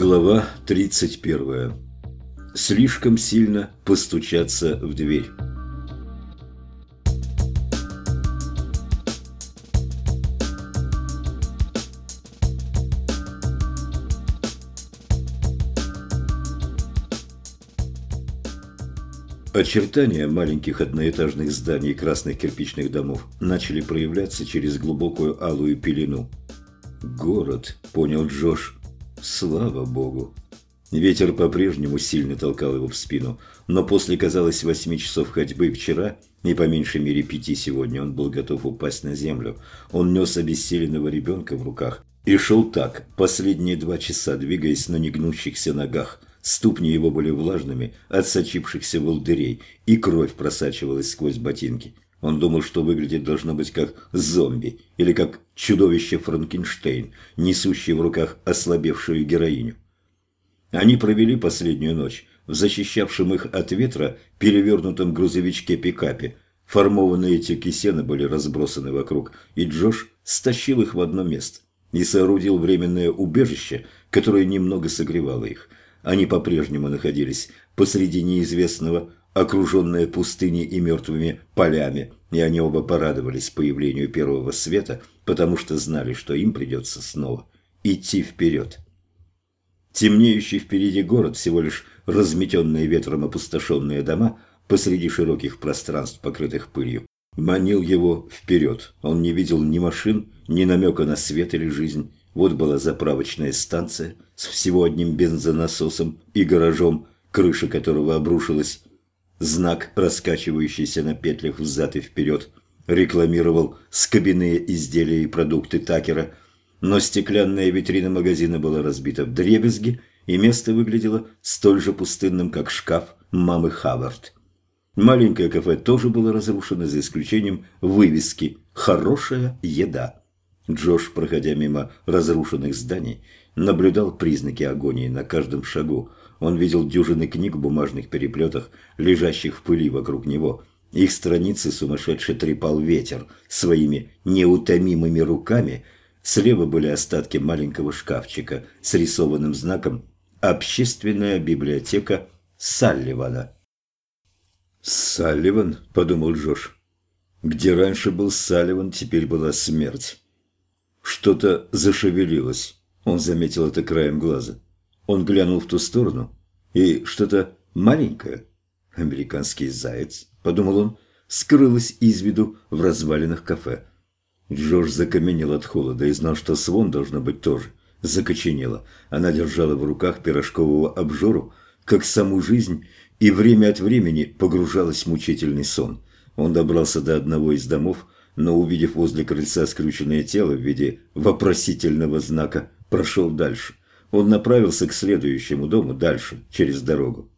Глава 31. Слишком сильно постучаться в дверь. Очертания маленьких одноэтажных зданий красных кирпичных домов начали проявляться через глубокую алую пелену. «Город», — понял Джош, — Слава богу. Ветер по-прежнему сильно толкал его в спину, но после, казалось, восьми часов ходьбы вчера, и по меньшей мере пяти сегодня, он был готов упасть на землю. Он нес обессиленного ребенка в руках и шел так, последние два часа, двигаясь на негнущихся ногах. Ступни его были влажными от сочившихся волдырей, и кровь просачивалась сквозь ботинки. Он думал, что выглядит должно быть как зомби или как чудовище Франкенштейн, несущий в руках ослабевшую героиню. Они провели последнюю ночь в защищавшем их от ветра перевернутом грузовичке-пикапе. Формованные тюки сена были разбросаны вокруг, и Джош стащил их в одно место и соорудил временное убежище, которое немного согревало их. Они по-прежнему находились посреди неизвестного окруженная пустыней и мертвыми полями, и они оба порадовались появлению первого света, потому что знали, что им придется снова идти вперед. Темнеющий впереди город, всего лишь разметенные ветром опустошенные дома посреди широких пространств, покрытых пылью, манил его вперед. Он не видел ни машин, ни намека на свет или жизнь. Вот была заправочная станция с всего одним бензонасосом и гаражом, крыша которого обрушилась Знак, раскачивающийся на петлях взад и вперед, рекламировал скобяные изделия и продукты Такера, но стеклянная витрина магазина была разбита в дребезги, и место выглядело столь же пустынным, как шкаф мамы Хавард. Маленькое кафе тоже было разрушено, за исключением вывески «Хорошая еда». Джош, проходя мимо разрушенных зданий, наблюдал признаки агонии на каждом шагу – он видел дюжины книг в бумажных переплетах, лежащих в пыли вокруг него. Их страницы сумасшедше трепал ветер своими неутомимыми руками. Слева были остатки маленького шкафчика с рисованным знаком «Общественная библиотека Салливана». «Салливан?» – подумал Джош. «Где раньше был Салливан, теперь была смерть». Что-то зашевелилось. Он заметил это краем глаза. Он глянул в ту сторону, и что-то маленькое, американский заяц, подумал он, скрылось из виду в развалинах кафе. Джордж закаменел от холода и знал, что Свон должно быть тоже. Закоченела. Она держала в руках пирожкового обжору, как саму жизнь, и время от времени погружалась в мучительный сон. Он добрался до одного из домов, но, увидев возле крыльца скрюченное тело в виде вопросительного знака, прошел дальше. Он направился к следующему дому дальше, через дорогу.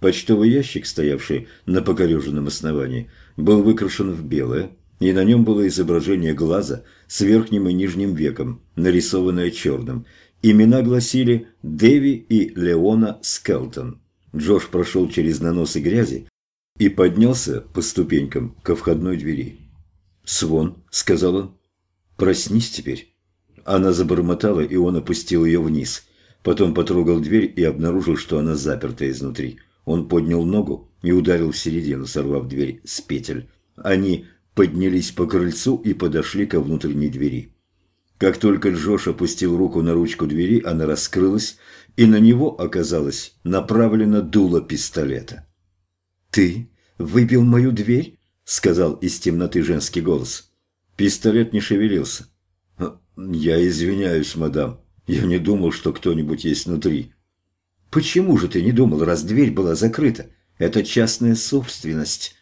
Почтовый ящик, стоявший на покореженном основании, был выкрашен в белое, и на нем было изображение глаза с верхним и нижним веком, нарисованное черным. Имена гласили Дэви и Леона Скелтон. Джош прошел через наносы грязи и поднялся по ступенькам ко входной двери. «Свон», — сказал он, — «проснись теперь». Она забормотала, и он опустил ее вниз. Потом потрогал дверь и обнаружил, что она заперта изнутри. Он поднял ногу и ударил в середину, сорвав дверь с петель. Они поднялись по крыльцу и подошли ко внутренней двери. Как только Джош опустил руку на ручку двери, она раскрылась, и на него оказалось направлено дуло пистолета. «Ты выбил мою дверь?» — сказал из темноты женский голос. Пистолет не шевелился. «Я извиняюсь, мадам», я не думал, что кто-нибудь есть внутри. Почему же ты не думал, раз дверь была закрыта? Это частная собственность.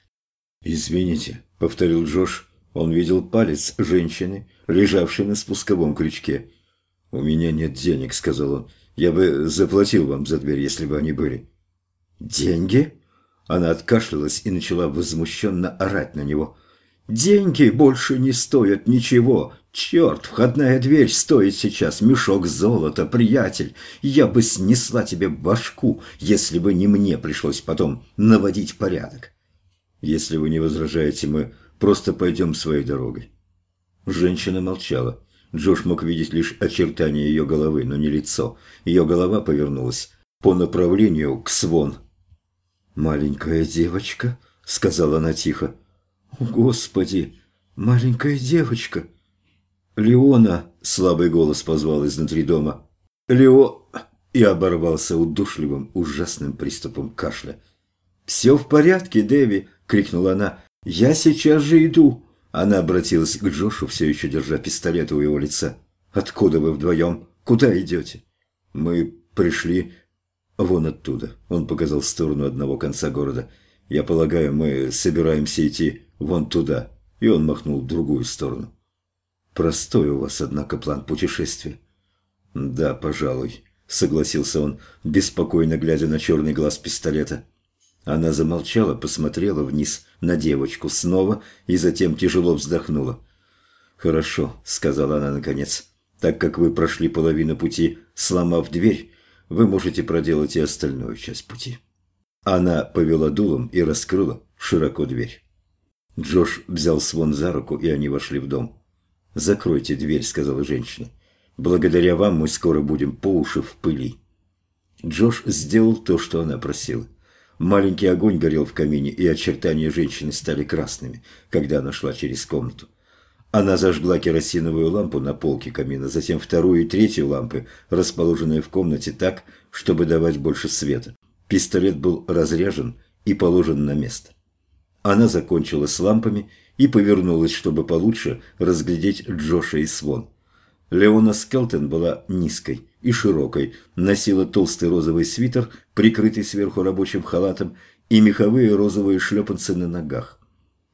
Извините, повторил Джош. Он видел палец женщины, лежавшей на спусковом крючке. «У меня нет денег», — сказал он. «Я бы заплатил вам за дверь, если бы они были». «Деньги?» Она откашлялась и начала возмущенно орать на него. «Деньги больше не стоят ничего. Черт, входная дверь стоит сейчас мешок золота, приятель. Я бы снесла тебе башку, если бы не мне пришлось потом наводить порядок. Если вы не возражаете, мы просто пойдем своей дорогой. Женщина молчала. Джош мог видеть лишь очертания ее головы, но не лицо. Ее голова повернулась по направлению к Свон. «Маленькая девочка», — сказала она тихо. «О, Господи, маленькая девочка!» «Леона!» — слабый голос позвал изнутри дома. «Лео...» и оборвался удушливым, ужасным приступом кашля. «Все в порядке, Дэви!» — крикнула она. «Я сейчас же иду!» Она обратилась к Джошу, все еще держа пистолет у его лица. «Откуда вы вдвоем? Куда идете?» «Мы пришли вон оттуда», — он показал в сторону одного конца города. «Я полагаю, мы собираемся идти вон туда», и он махнул в другую сторону. «Простой у вас, однако, план путешествия». «Да, пожалуй», — согласился он, беспокойно глядя на черный глаз пистолета. Она замолчала, посмотрела вниз на девочку снова и затем тяжело вздохнула. «Хорошо», — сказала она наконец, — «так как вы прошли половину пути, сломав дверь, вы можете проделать и остальную часть пути». Она повела дулом и раскрыла широко дверь. Джош взял Свон за руку, и они вошли в дом. «Закройте дверь», — сказала женщина. «Благодаря вам мы скоро будем по уши в пыли». Джош сделал то, что она просила. Маленький огонь горел в камине, и очертания женщины стали красными, когда она шла через комнату. Она зажгла керосиновую лампу на полке камина, затем вторую и третью лампы, расположенные в комнате так, чтобы давать больше света. Пистолет был разряжен и положен на место. Она закончила с лампами и повернулась, чтобы получше разглядеть Джоша и Свон. Леона Скелтон была низкой и широкой, носила толстый розовый свитер, прикрытый сверху рабочим халатом, и меховые розовые шлепанцы на ногах.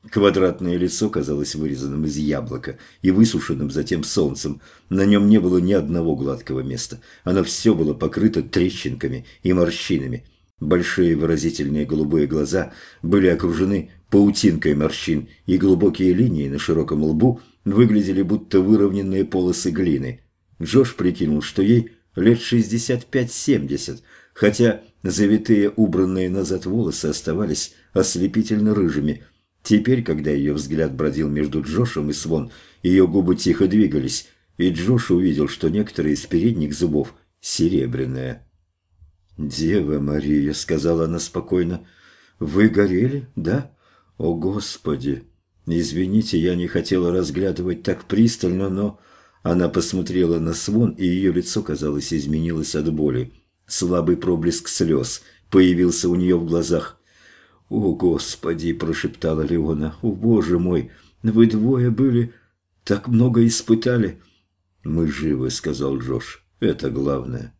Квадратное лицо казалось вырезанным из яблока и высушенным затем солнцем. На нем не было ни одного гладкого места. Оно все было покрыто трещинками и морщинами. Большие выразительные голубые глаза были окружены паутинкой морщин, и глубокие линии на широком лбу выглядели будто выровненные полосы глины. Джош прикинул, что ей лет 65-70, хотя завитые убранные назад волосы оставались ослепительно рыжими. Теперь, когда ее взгляд бродил между Джошем и Свон, ее губы тихо двигались, и Джош увидел, что некоторые из передних зубов серебряные. «Дева Мария», — сказала она спокойно, — «вы горели, да? О, Господи! Извините, я не хотела разглядывать так пристально, но...» Она посмотрела на Свон, и ее лицо, казалось, изменилось от боли. Слабый проблеск слез появился у нее в глазах. «О, Господи!» – прошептала Леона. «О, Боже мой! Вы двое были... Так много испытали!» «Мы живы», – сказал Джош. «Это главное».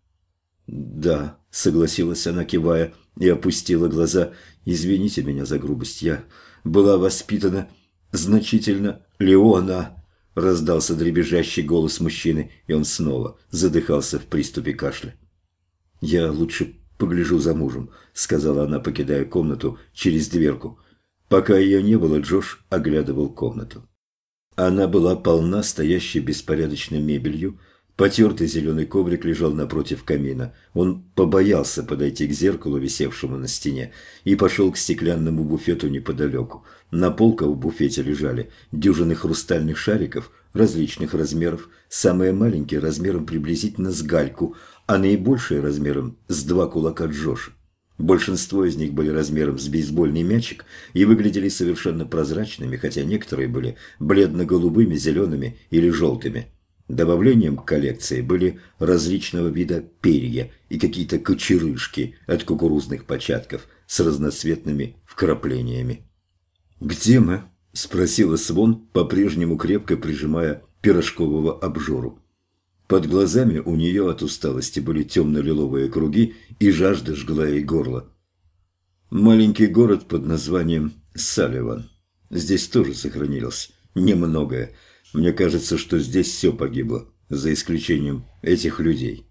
«Да», – согласилась она, кивая, и опустила глаза. «Извините меня за грубость. Я была воспитана значительно Леона!» Раздался дребезжащий голос мужчины, и он снова задыхался в приступе кашля. «Я лучше погляжу за мужем», — сказала она, покидая комнату через дверку. Пока ее не было, Джош оглядывал комнату. Она была полна стоящей беспорядочной мебелью, Потертый зеленый коврик лежал напротив камина. Он побоялся подойти к зеркалу, висевшему на стене, и пошел к стеклянному буфету неподалеку. На полках в буфете лежали дюжины хрустальных шариков различных размеров, самые маленькие размером приблизительно с гальку, а наибольшие размером с два кулака Джоша. Большинство из них были размером с бейсбольный мячик и выглядели совершенно прозрачными, хотя некоторые были бледно-голубыми, зелеными или желтыми. Добавлением к коллекции были различного вида перья и какие-то кочерышки от кукурузных початков с разноцветными вкраплениями. «Где мы?» – спросила Свон, по-прежнему крепко прижимая пирожкового обжору. Под глазами у нее от усталости были темно-лиловые круги, и жажда жгла ей горло. Маленький город под названием Салливан. Здесь тоже сохранилось немногое – мне кажется, что здесь все погибло, за исключением этих людей.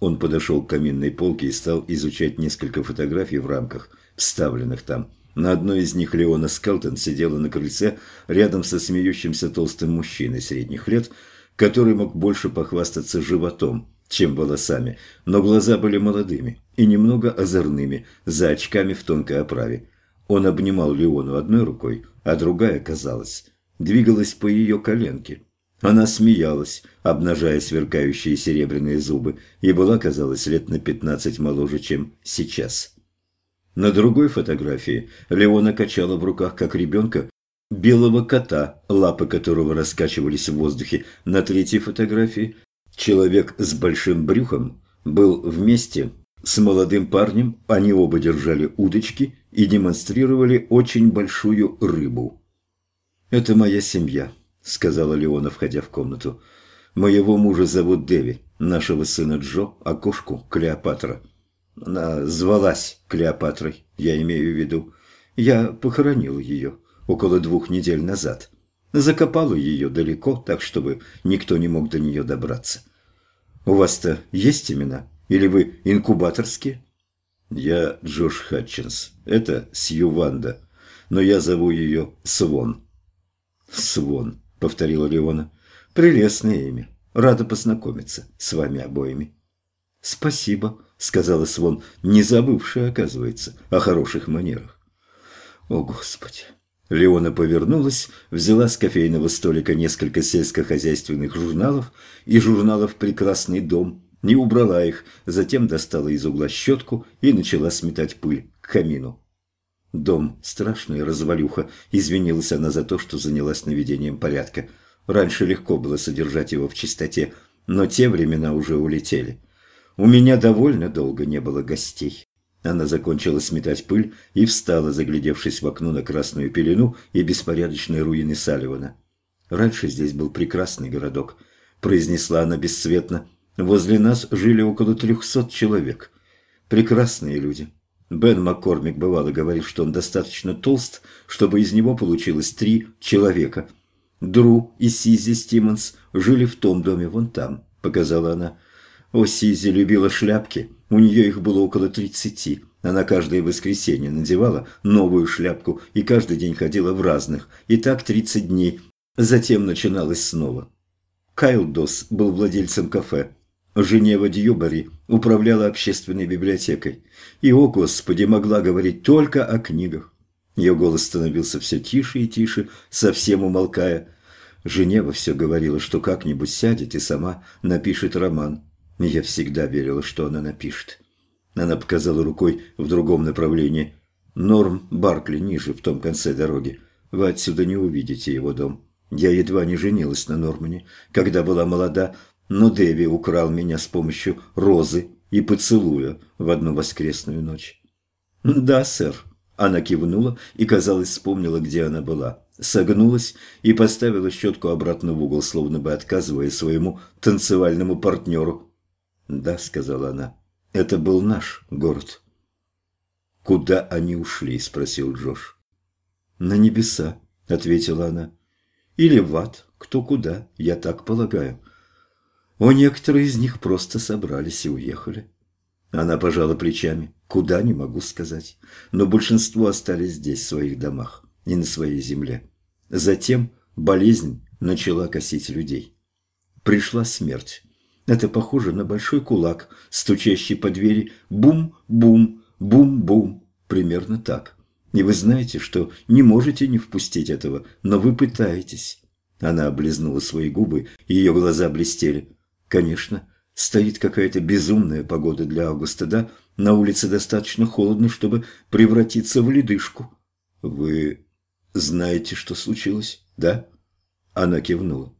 Он подошел к каминной полке и стал изучать несколько фотографий в рамках, вставленных там. На одной из них Леона Скалтон сидела на крыльце рядом со смеющимся толстым мужчиной средних лет, который мог больше похвастаться животом, чем волосами, но глаза были молодыми и немного озорными, за очками в тонкой оправе. Он обнимал Леону одной рукой, а другая, казалось, двигалась по ее коленке. Она смеялась, обнажая сверкающие серебряные зубы, и была, казалось, лет на пятнадцать моложе, чем сейчас. На другой фотографии Леона качала в руках, как ребенка, белого кота, лапы которого раскачивались в воздухе. На третьей фотографии человек с большим брюхом был вместе с молодым парнем, они оба держали удочки и демонстрировали очень большую рыбу. «Это моя семья», — сказала Леона, входя в комнату. «Моего мужа зовут Дэви, нашего сына Джо, а кошку Клеопатра. Она звалась Клеопатрой, я имею в виду. Я похоронил ее около двух недель назад. Закопала ее далеко, так чтобы никто не мог до нее добраться. У вас-то есть имена? Или вы инкубаторские?» «Я Джош Хатчинс. Это Сью Ванда. Но я зову ее Свон». «Свон», — повторила Леона. «Прелестное имя. Рада познакомиться с вами обоими». «Спасибо», — сказала Свон, не забывшая, оказывается, о хороших манерах. «О, Господи!» Леона повернулась, взяла с кофейного столика несколько сельскохозяйственных журналов и журналов «Прекрасный дом», не убрала их, затем достала из угла щетку и начала сметать пыль к камину. Дом страшный, развалюха, извинилась она за то, что занялась наведением порядка. Раньше легко было содержать его в чистоте, но те времена уже улетели. У меня довольно долго не было гостей. Она закончила сметать пыль и встала, заглядевшись в окно на красную пелену и беспорядочные руины Салливана. «Раньше здесь был прекрасный городок», – произнесла она бесцветно. «Возле нас жили около трехсот человек. Прекрасные люди. Бен Маккормик бывало говорит, что он достаточно толст, чтобы из него получилось три человека. Дру и Сизи Стимонс жили в том доме вон там, показала она. О, Сизи любила шляпки, у нее их было около тридцати. Она каждое воскресенье надевала новую шляпку и каждый день ходила в разных. И так тридцать дней. Затем начиналось снова. Кайл Дос был владельцем кафе. Женева Дьюбари управляла общественной библиотекой. И, о Господи, могла говорить только о книгах. Ее голос становился все тише и тише, совсем умолкая. Женева все говорила, что как-нибудь сядет и сама напишет роман. Я всегда верила, что она напишет. Она показала рукой в другом направлении. Норм Баркли ниже, в том конце дороги. Вы отсюда не увидите его дом. Я едва не женилась на Нормане, когда была молода, но Дэви украл меня с помощью розы и поцелуя в одну воскресную ночь. «Да, сэр». Она кивнула и, казалось, вспомнила, где она была. Согнулась и поставила щетку обратно в угол, словно бы отказывая своему танцевальному партнеру. «Да», — сказала она, — «это был наш город». «Куда они ушли?» — спросил Джош. «На небеса», — ответила она. «Или в ад, кто куда, я так полагаю. О, некоторые из них просто собрались и уехали. Она пожала плечами. Куда, не могу сказать. Но большинство остались здесь, в своих домах, и на своей земле. Затем болезнь начала косить людей. Пришла смерть. Это похоже на большой кулак, стучащий по двери. Бум-бум, бум-бум. Примерно так. И вы знаете, что не можете не впустить этого, но вы пытаетесь. Она облизнула свои губы, ее глаза блестели. Конечно, стоит какая-то безумная погода для августа, да? На улице достаточно холодно, чтобы превратиться в ледышку. Вы знаете, что случилось, да? Она кивнула.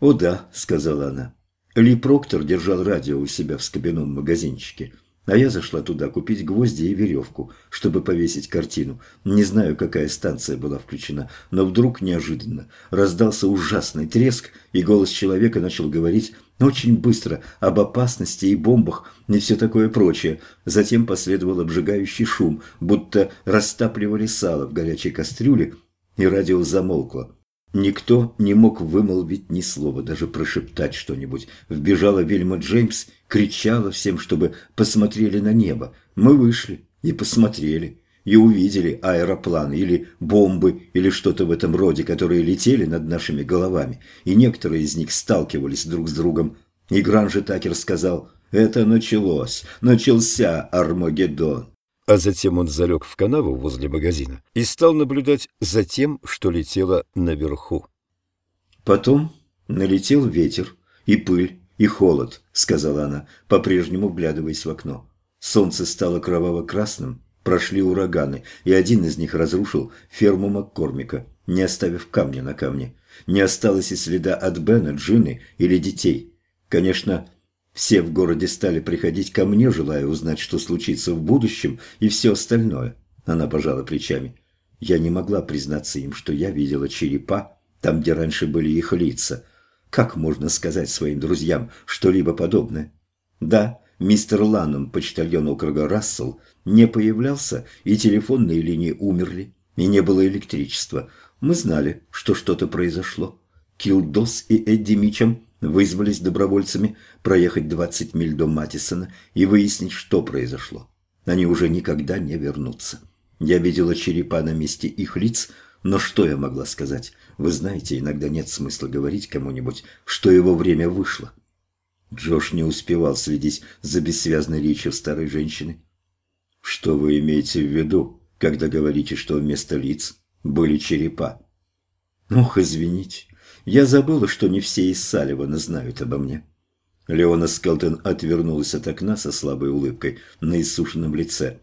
«О да», — сказала она. Ли Проктор держал радио у себя в скобяном магазинчике. А я зашла туда купить гвозди и веревку, чтобы повесить картину. Не знаю, какая станция была включена, но вдруг неожиданно раздался ужасный треск, и голос человека начал говорить очень быстро об опасности и бомбах и все такое прочее. Затем последовал обжигающий шум, будто растапливали сало в горячей кастрюле, и радио замолкло. Никто не мог вымолвить ни слова, даже прошептать что-нибудь. Вбежала Вильма Джеймс, кричала всем, чтобы посмотрели на небо. Мы вышли и посмотрели, и увидели аэропланы или бомбы или что-то в этом роде, которые летели над нашими головами, и некоторые из них сталкивались друг с другом. И Гранжи Такер сказал «Это началось, начался Армагеддон». А затем он залег в канаву возле магазина и стал наблюдать за тем, что летело наверху. Потом Налетел ветер, и пыль, и холод, сказала она, по-прежнему вглядываясь в окно. Солнце стало кроваво-красным, прошли ураганы, и один из них разрушил ферму Маккормика, не оставив камня на камне. Не осталось и следа от Бена, Джины или детей. Конечно, все в городе стали приходить ко мне, желая узнать, что случится в будущем, и все остальное. Она пожала плечами. Я не могла признаться им, что я видела черепа, там, где раньше были их лица. Как можно сказать своим друзьям что-либо подобное? Да, мистер Ланнон, почтальон округа Рассел, не появлялся, и телефонные линии умерли, и не было электричества. Мы знали, что что-то произошло. Килдос и Эдди Мичем вызвались добровольцами проехать 20 миль до Матисона и выяснить, что произошло. Они уже никогда не вернутся. Я видела черепа на месте их лиц, но что я могла сказать? Вы знаете, иногда нет смысла говорить кому-нибудь, что его время вышло. Джош не успевал следить за бессвязной речью старой женщины. Что вы имеете в виду, когда говорите, что вместо лиц были черепа? Ох, извините, я забыла, что не все из Салливана знают обо мне. Леона Скелтон отвернулась от окна со слабой улыбкой на иссушенном лице.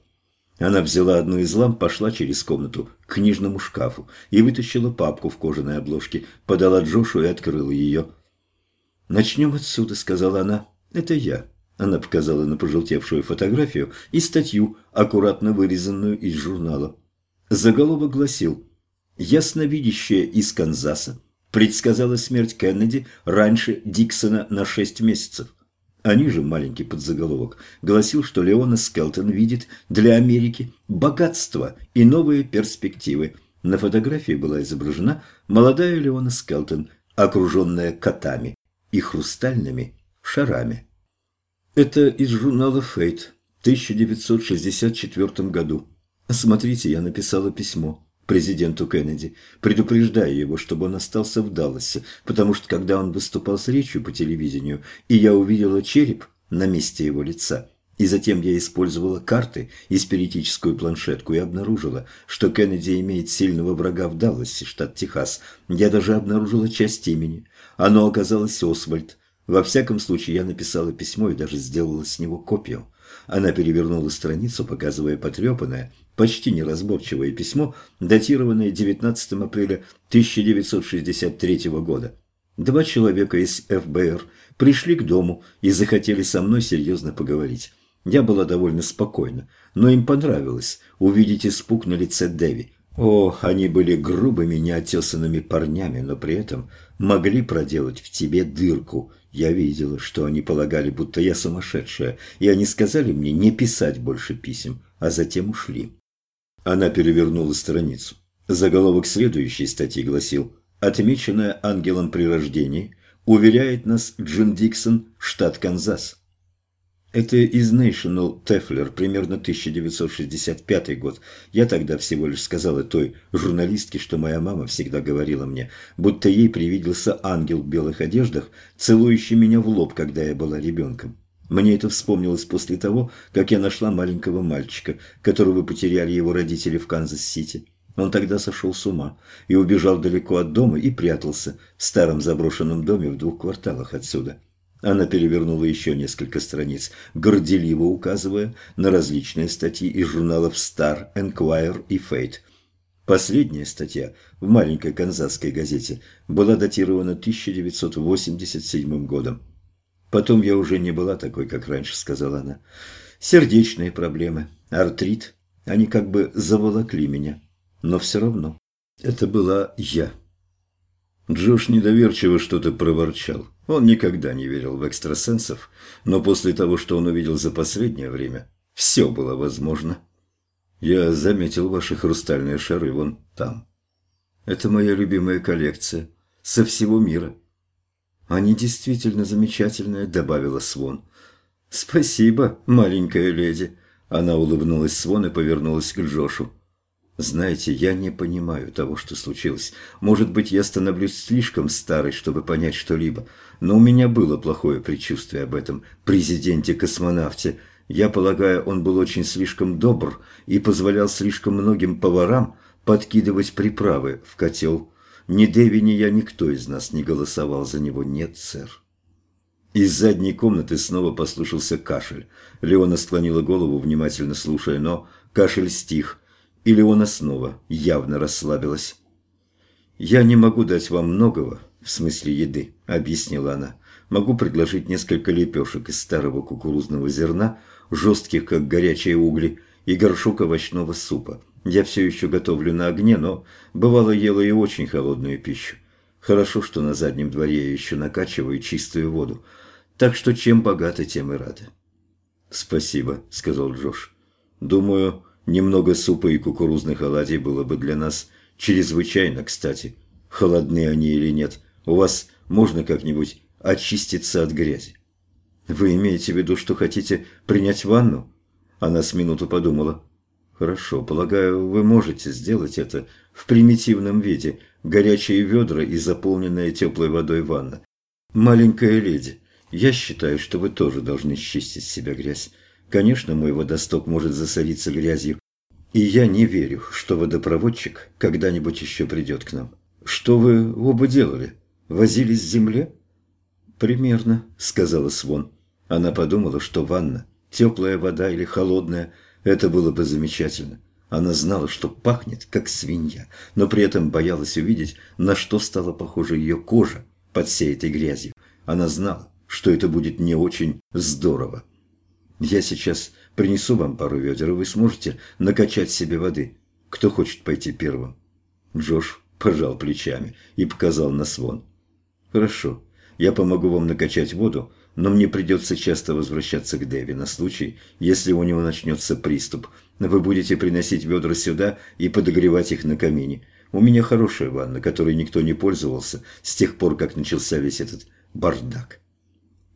Она взяла одну из ламп, пошла через комнату к книжному шкафу и вытащила папку в кожаной обложке, подала Джошу и открыла ее. «Начнем отсюда», — сказала она. «Это я». Она показала на пожелтевшую фотографию и статью, аккуратно вырезанную из журнала. Заголовок гласил «Ясновидящая из Канзаса предсказала смерть Кеннеди раньше Диксона на шесть месяцев». А ниже маленький подзаголовок гласил, что Леона Скелтон видит для Америки богатство и новые перспективы. На фотографии была изображена молодая Леона Скелтон, окруженная котами и хрустальными шарами. Это из журнала «Фейт» в 1964 году. Смотрите, я написала письмо президенту Кеннеди, предупреждая его, чтобы он остался в Далласе, потому что когда он выступал с речью по телевидению, и я увидела череп на месте его лица, и затем я использовала карты и спиритическую планшетку и обнаружила, что Кеннеди имеет сильного врага в Далласе, штат Техас. Я даже обнаружила часть имени. Оно оказалось Освальд. Во всяком случае, я написала письмо и даже сделала с него копию. Она перевернула страницу, показывая потрепанное, почти неразборчивое письмо, датированное 19 апреля 1963 года. Два человека из ФБР пришли к дому и захотели со мной серьезно поговорить. Я была довольно спокойна, но им понравилось увидеть испуг на лице Дэви. О, они были грубыми, неотесанными парнями, но при этом могли проделать в тебе дырку. Я видела, что они полагали, будто я сумасшедшая, и они сказали мне не писать больше писем, а затем ушли. Она перевернула страницу. Заголовок следующей статьи гласил «Отмеченная ангелом при рождении уверяет нас Джин Диксон, штат Канзас». Это из National Tefler, примерно 1965 год. Я тогда всего лишь сказала той журналистке, что моя мама всегда говорила мне, будто ей привиделся ангел в белых одеждах, целующий меня в лоб, когда я была ребенком. Мне это вспомнилось после того, как я нашла маленького мальчика, которого потеряли его родители в Канзас-Сити. Он тогда сошел с ума и убежал далеко от дома и прятался в старом заброшенном доме в двух кварталах отсюда. Она перевернула еще несколько страниц, горделиво указывая на различные статьи из журналов Star, Enquirer и Fate. Последняя статья в маленькой канзасской газете была датирована 1987 годом. Потом я уже не была такой, как раньше, сказала она. Сердечные проблемы, артрит, они как бы заволокли меня. Но все равно, это была я. Джош недоверчиво что-то проворчал. Он никогда не верил в экстрасенсов, но после того, что он увидел за последнее время, все было возможно. Я заметил ваши хрустальные шары вон там. Это моя любимая коллекция со всего мира. «Они действительно замечательные», — добавила Свон. «Спасибо, маленькая леди». Она улыбнулась Свон и повернулась к Джошу. «Знаете, я не понимаю того, что случилось. Может быть, я становлюсь слишком старой, чтобы понять что-либо, но у меня было плохое предчувствие об этом президенте-космонавте. Я полагаю, он был очень слишком добр и позволял слишком многим поварам подкидывать приправы в котел. Ни Дэви, ни я, никто из нас не голосовал за него. Нет, сэр. Из задней комнаты снова послышался кашель. Леона склонила голову, внимательно слушая, но кашель стих, и Леона снова явно расслабилась. «Я не могу дать вам многого, в смысле еды», — объяснила она. «Могу предложить несколько лепешек из старого кукурузного зерна, жестких, как горячие угли, и горшок овощного супа. Я все еще готовлю на огне, но бывало ела и очень холодную пищу. Хорошо, что на заднем дворе я еще накачиваю чистую воду. Так что чем богаты, тем и рады. «Спасибо», — сказал Джош. «Думаю, немного супа и кукурузных оладий было бы для нас чрезвычайно кстати. Холодны они или нет. У вас можно как-нибудь очиститься от грязи?» «Вы имеете в виду, что хотите принять ванну?» Она с минуту подумала. Хорошо, полагаю, вы можете сделать это в примитивном виде. Горячие ведра и заполненная теплой водой ванна. Маленькая леди, я считаю, что вы тоже должны счистить с себя грязь. Конечно, мой водосток может засориться грязью. И я не верю, что водопроводчик когда-нибудь еще придет к нам. Что вы оба делали? Возились в земле? Примерно, сказала Свон. Она подумала, что ванна, теплая вода или холодная – это было бы замечательно. Она знала, что пахнет, как свинья, но при этом боялась увидеть, на что стала похожа ее кожа под всей этой грязью. Она знала, что это будет не очень здорово. «Я сейчас принесу вам пару ведер, и вы сможете накачать себе воды. Кто хочет пойти первым?» Джош пожал плечами и показал на свон. «Хорошо, я помогу вам накачать воду, но мне придется часто возвращаться к Дэви на случай, если у него начнется приступ. Вы будете приносить ведра сюда и подогревать их на камине. У меня хорошая ванна, которой никто не пользовался с тех пор, как начался весь этот бардак.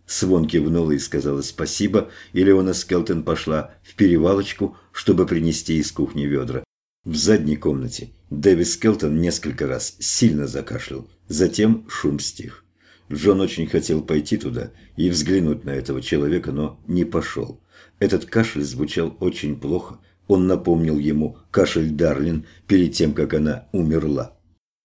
Свон кивнула и сказала спасибо, и Леона Скелтон пошла в перевалочку, чтобы принести из кухни ведра. В задней комнате Дэви Скелтон несколько раз сильно закашлял, затем шум стих. Джон очень хотел пойти туда и взглянуть на этого человека, но не пошел. Этот кашель звучал очень плохо. Он напомнил ему кашель Дарлин перед тем, как она умерла.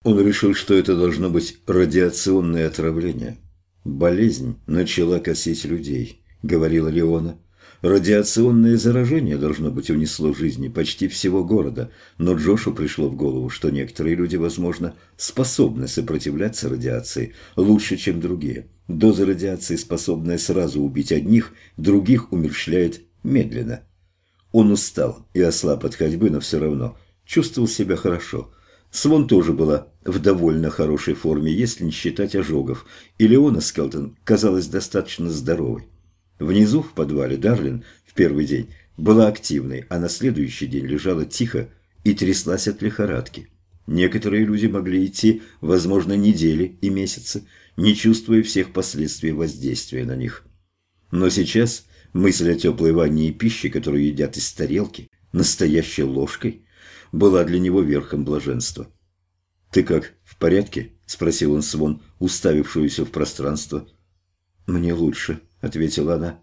Он решил, что это должно быть радиационное отравление. «Болезнь начала косить людей», — говорила Леона. Радиационное заражение, должно быть, унесло жизни почти всего города, но Джошу пришло в голову, что некоторые люди, возможно, способны сопротивляться радиации лучше, чем другие. Доза радиации, способная сразу убить одних, других умерщвляет медленно. Он устал и ослаб от ходьбы, но все равно чувствовал себя хорошо. Свон тоже была в довольно хорошей форме, если не считать ожогов, и Леона Скелтон казалась достаточно здоровой. Внизу, в подвале, Дарлин в первый день была активной, а на следующий день лежала тихо и тряслась от лихорадки. Некоторые люди могли идти, возможно, недели и месяцы, не чувствуя всех последствий воздействия на них. Но сейчас мысль о теплой ванне и пище, которую едят из тарелки, настоящей ложкой, была для него верхом блаженства. «Ты как, в порядке?» – спросил он Свон, уставившуюся в пространство. «Мне лучше», ответила она.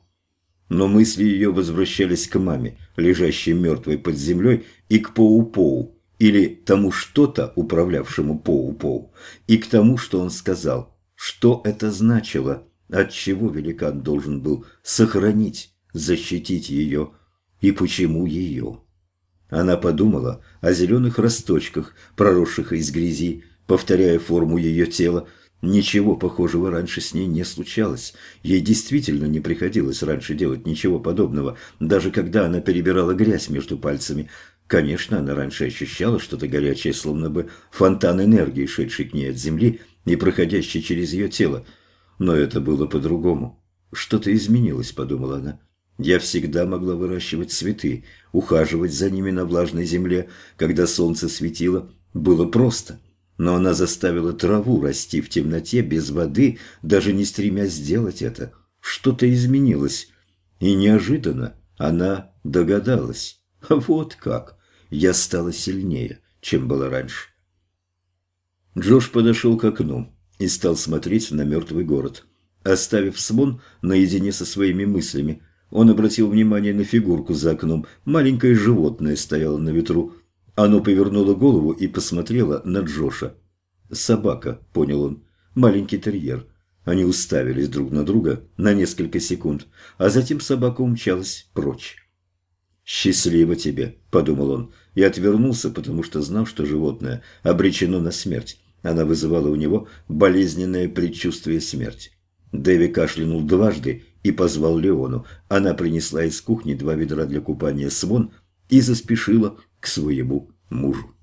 Но мысли ее возвращались к маме, лежащей мертвой под землей, и к Поу-Поу, или тому что-то, управлявшему Поу-Поу, и к тому, что он сказал. Что это значило? Отчего великан должен был сохранить, защитить ее? И почему ее? Она подумала о зеленых росточках, проросших из грязи, повторяя форму ее тела, Ничего похожего раньше с ней не случалось. Ей действительно не приходилось раньше делать ничего подобного, даже когда она перебирала грязь между пальцами. Конечно, она раньше ощущала что-то горячее, словно бы фонтан энергии, шедший к ней от земли и проходящий через ее тело. Но это было по-другому. Что-то изменилось, подумала она. Я всегда могла выращивать цветы, ухаживать за ними на влажной земле, когда солнце светило. Было просто но она заставила траву расти в темноте без воды, даже не стремясь сделать это. Что-то изменилось, и неожиданно она догадалась. Вот как! Я стала сильнее, чем была раньше. Джош подошел к окну и стал смотреть на мертвый город. Оставив Смон наедине со своими мыслями, он обратил внимание на фигурку за окном. Маленькое животное стояло на ветру, оно повернуло голову и посмотрело на Джоша. Собака, понял он. Маленький терьер. Они уставились друг на друга на несколько секунд, а затем собака умчалась прочь. «Счастливо тебе», – подумал он, и отвернулся, потому что знал, что животное обречено на смерть. Она вызывала у него болезненное предчувствие смерти. Дэви кашлянул дважды и позвал Леону. Она принесла из кухни два ведра для купания свон и заспешила к своему мужу.